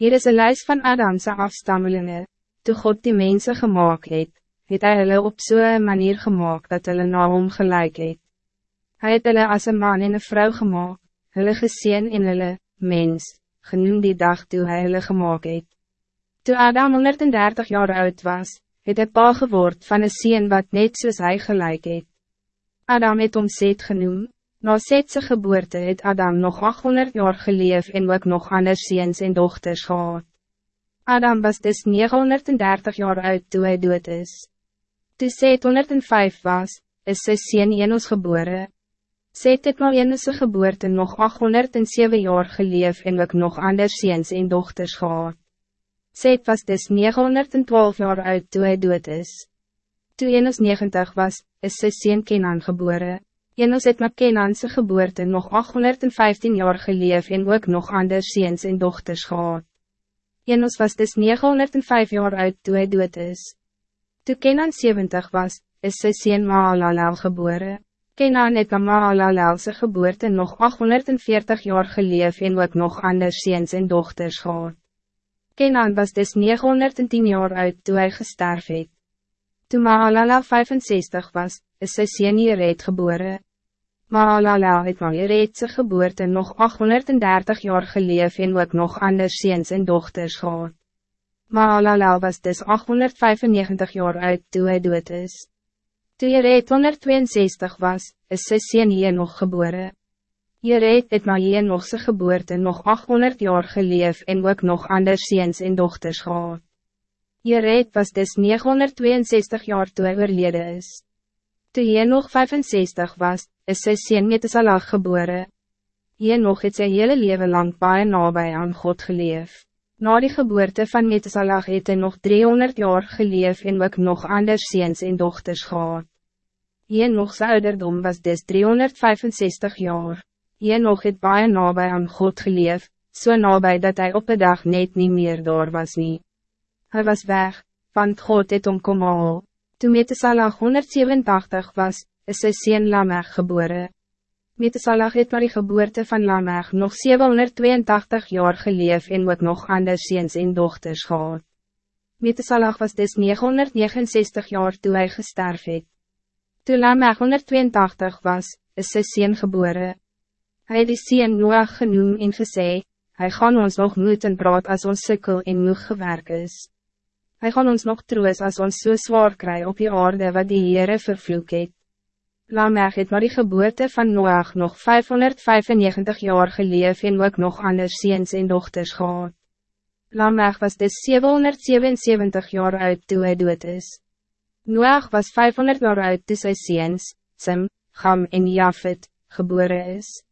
Hier is een lijst van Adamse afstammelingen. Toe God die mensen gemaakt het, het hy hulle op zo'n manier gemaakt dat hulle na hom gelijk het. Hy het hulle as een man en een vrouw gemaakt, hulle gezien in hulle, mens, genoem die dag toe hy hulle gemaakt het. Toe Adam 130 jaar oud was, het hy pa geword van een sien wat net soos hy gelijk het. Adam het om Seth genoem, na Sethse geboorte het Adam nog 800 jaar geleef en ook nog anders ziens en dochters gehad. Adam was dus 930 jaar oud toen hij dood is. Toe Seth 105 was, is sy sien Enos geboren. Seth het na Enos' geboorte nog 807 jaar geleef en ook nog anders ziens en dochters gehad. Seth was dus 912 jaar oud toen hij dood is. Toen Enos 90 was, is sy sien Kenan geboren. Enos het met Kenanse geboorte nog 815 jaar geleef en ook nog anders ziens en dochters gehad. Enos was dus 905 jaar oud toen hij dood is. Toen Kenan 70 was, is sy sien Maalalel geboren. Kenan het met Maalalelse geboorte nog 840 jaar geleef en ook nog anders ziens en dochters gehad. Kenan was dus 910 jaar oud toen hij gesterf het. Toen Maalalel 65 was, is sy sien Jered geboren. Maalalel het maar Jeredse geboorte nog 830 jaar geleef en ook nog anders ziens en dochters gehad. Maalalel was dus 895 jaar oud toen hij dood is. Toen Jered 162 was, is sy sien hier nog geboren. Jered het hier nog sy geboorte nog 800 jaar geleef en ook nog anders ziens en dochters gehad. Jered was dus 962 jaar toe hy oorlede is. Toe hy nog 65 was, is sy sien Metesalag gebore. Hy nog het sy hele leven lang baie nabij aan God geleef. Na die geboorte van Metesalag het hy nog 300 jaar geleef en ook nog anders ziens en dochters gehad. Hy nog sy ouderdom was dus 365 jaar. Hy nog het baie nabij aan God geleef, so nabij dat hij op een dag net niet meer daar was niet. Hij was weg, want God het om kom al. Toen Metesalag 187 was, is sy sien Lamech geboren. Metesalag het maar die geboorte van Lamech nog 782 jaar geleef en ook nog anders ziens en dochters gehad. Metesalag was dus 969 jaar toen hij gesterf het. Toen Lamech 182 was, is sy sien geboren. Hij het die sien Noach genoem en gesê, hy gaan ons nog moeten praat als ons sukkel en moeg gewerk is. Hij gaan ons nog troos als ons so zwaar kry op die aarde wat die Heere vervloek het. Lamech het maar die geboorte van Noach nog 595 jaar geleef en ook nog anders ziens en dochters gehad. Lamech was dus 777 jaar oud toen hij dood is. Noach was 500 jaar oud toen sy ziens, Sim, Gam en Jafet, geboren is.